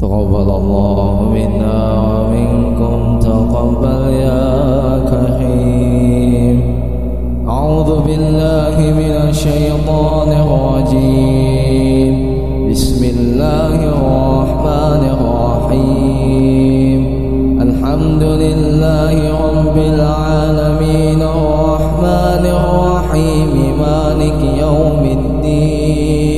تقبل الله منا ومنكم تقبل يا كريم. أعوذ بالله من الشيطان الرجيم. بسم الله الرحمن الرحيم. الحمد لله رب العالمين. الرحمن الرحيم. مالك يوم الدين.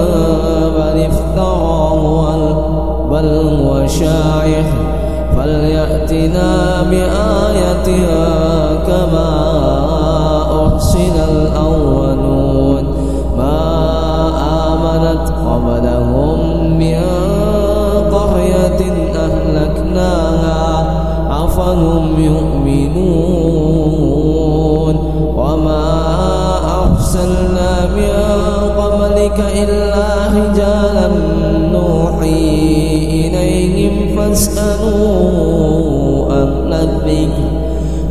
شاعر فليأتنا بآيتها كما أرسل الأولون. ما آمنت قبلهم من قرية أهلكناها أفهم يؤمنون؟ أرسلنا من قبلك إلا رجالا نوحي إليهم فاسألوا أهل الذكر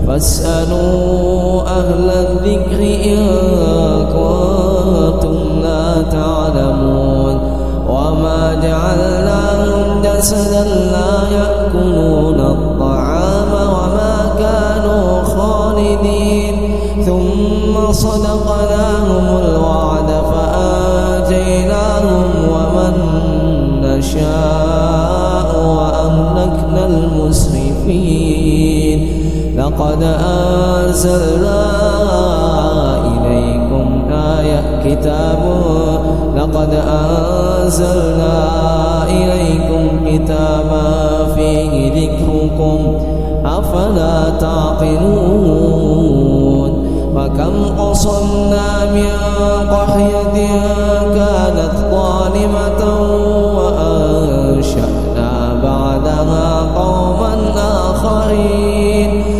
فاسألوا أهل الذكر إن كنتم لا تعلمون وما جعلناهم جسدا لا يأكلون الطعام وما كانوا خالدين ثم صدقناهم لقد أنزلنا إليكم آية كتاب. لقد أنزلنا إليكم كتابا فيه ذكركم. أفلا تعقلون؟ وكم قصمنا من قرية كانت ظالمة وأنشأنا بعدها قوما آخرين.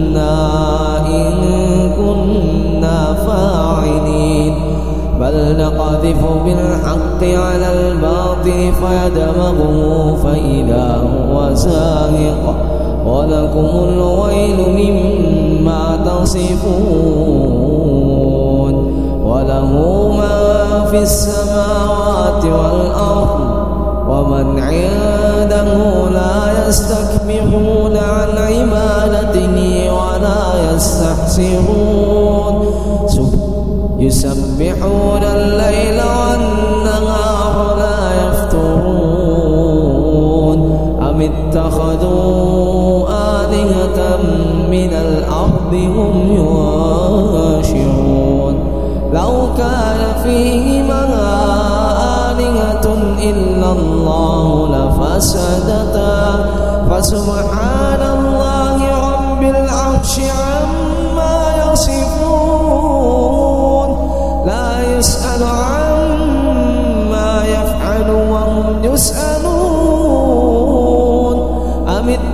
نقذف بالحق على الباطل فيدمغه فإذا هو زاهق ولكم الويل مما تصفون. وله ما في السماوات والأرض ومن عنده لا يستكبرون عن عبادته ولا يستحسرون. يسبحون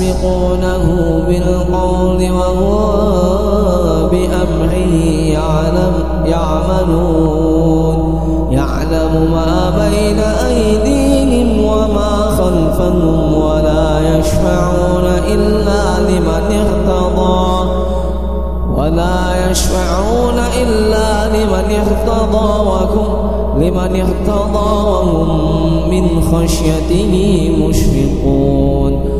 يسبقونه بالقول وهو بأمره يعلم يعملون. يعلم ما بين أيديهم وما خلفهم ولا يشفعون إلا لمن ارتضى ولا يشفعون إلا لمن ارتضى لمن ارتضى وهم من خشيته مشفقون.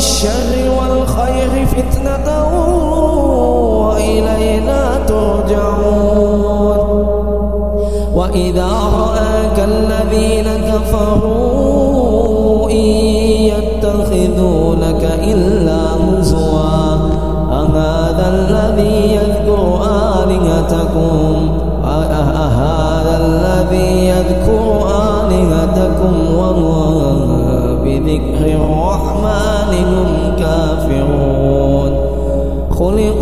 بالشر والخير فتنة وإلينا ترجعون. وإذا رآك الذين كفروا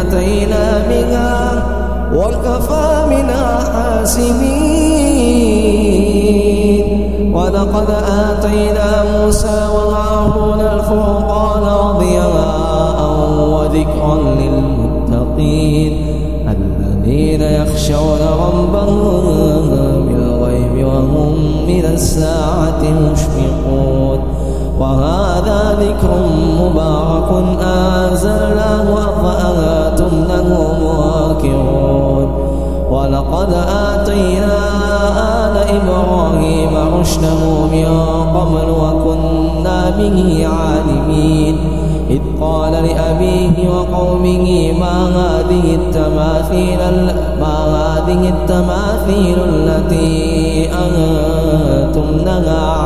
أتينا بها وكفى بنا حاسبين ولقد آتينا موسى وهارون الفرقان وضياء وذكرا للمتقين. الذين يخشون ربهم بالغيب وهم من الساعة مشفقون. وهذا ذكر مبارك أنزلناه أفأنتم له مواكرون ولقد آتينا آل إبراهيم رشده من قبل وكنا به عالمين. إذ قال لأبيه وقومه ما هذه التماثيل ما هذه التماثيل التي أنتم لها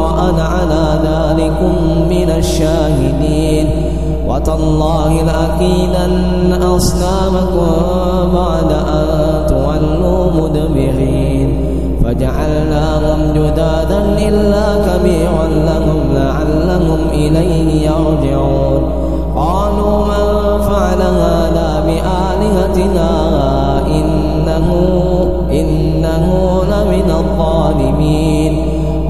وأنا على ذلكم من الشاهدين. وتالله لأكيدن أصنامكم بعد أن تولوا مدبرين. فجعلناهم جدادا إلا كبيرا لهم لعلهم إليه يرجعون. قالوا من فعل هذا بآلهتنا إنه, إنه لمن الظالمين.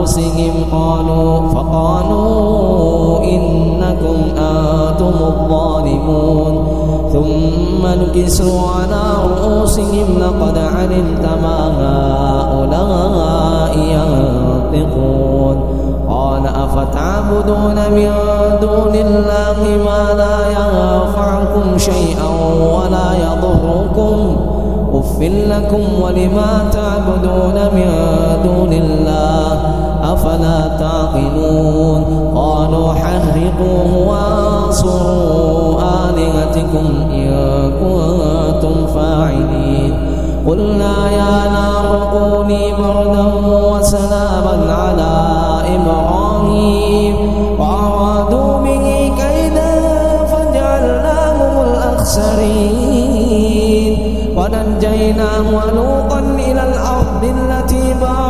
أنفسهم قالوا فقالوا إنكم أنتم الظالمون. ثم نكسوا على رؤوسهم لقد علمت ما هؤلاء ينطقون. قال أفتعبدون من دون الله ما لا ينفعكم شيئا ولا يضركم؟ أف لكم ولما تعبدون من دون الله؟ أفلا تعقلون؟ قالوا حرقوه وانصروا آلهتكم إن كنتم فاعلين. قلنا يا نار كوني بردا وسلاما على إبراهيم. وأرادوا به كيدا فجعلناهم الأخسرين. ونجيناه ولوطا إلى الأرض التي فيها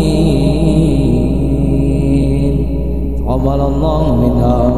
قبل الله منا